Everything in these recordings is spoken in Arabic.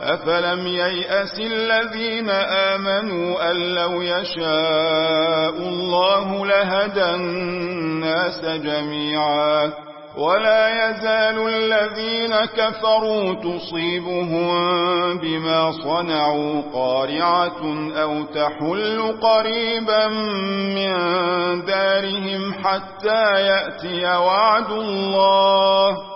أفلم ييأس الذين آمنوا أن لو يشاء الله لهدى الناس جميعا ولا يزال الذين كفروا تصيبهم بما صنعوا قارعة أو تحل قريبا من دارهم حتى يأتي وعد الله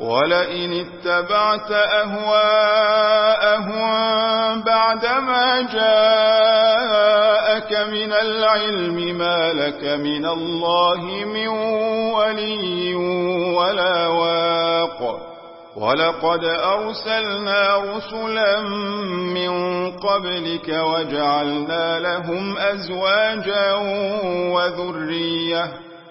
ولئن اتبعت أهواءهم بعدما جاءك من العلم ما لك من الله من ولي ولا واق. ولقد أرسلنا رسلا من قبلك وجعلنا لهم أزواجا وذرية.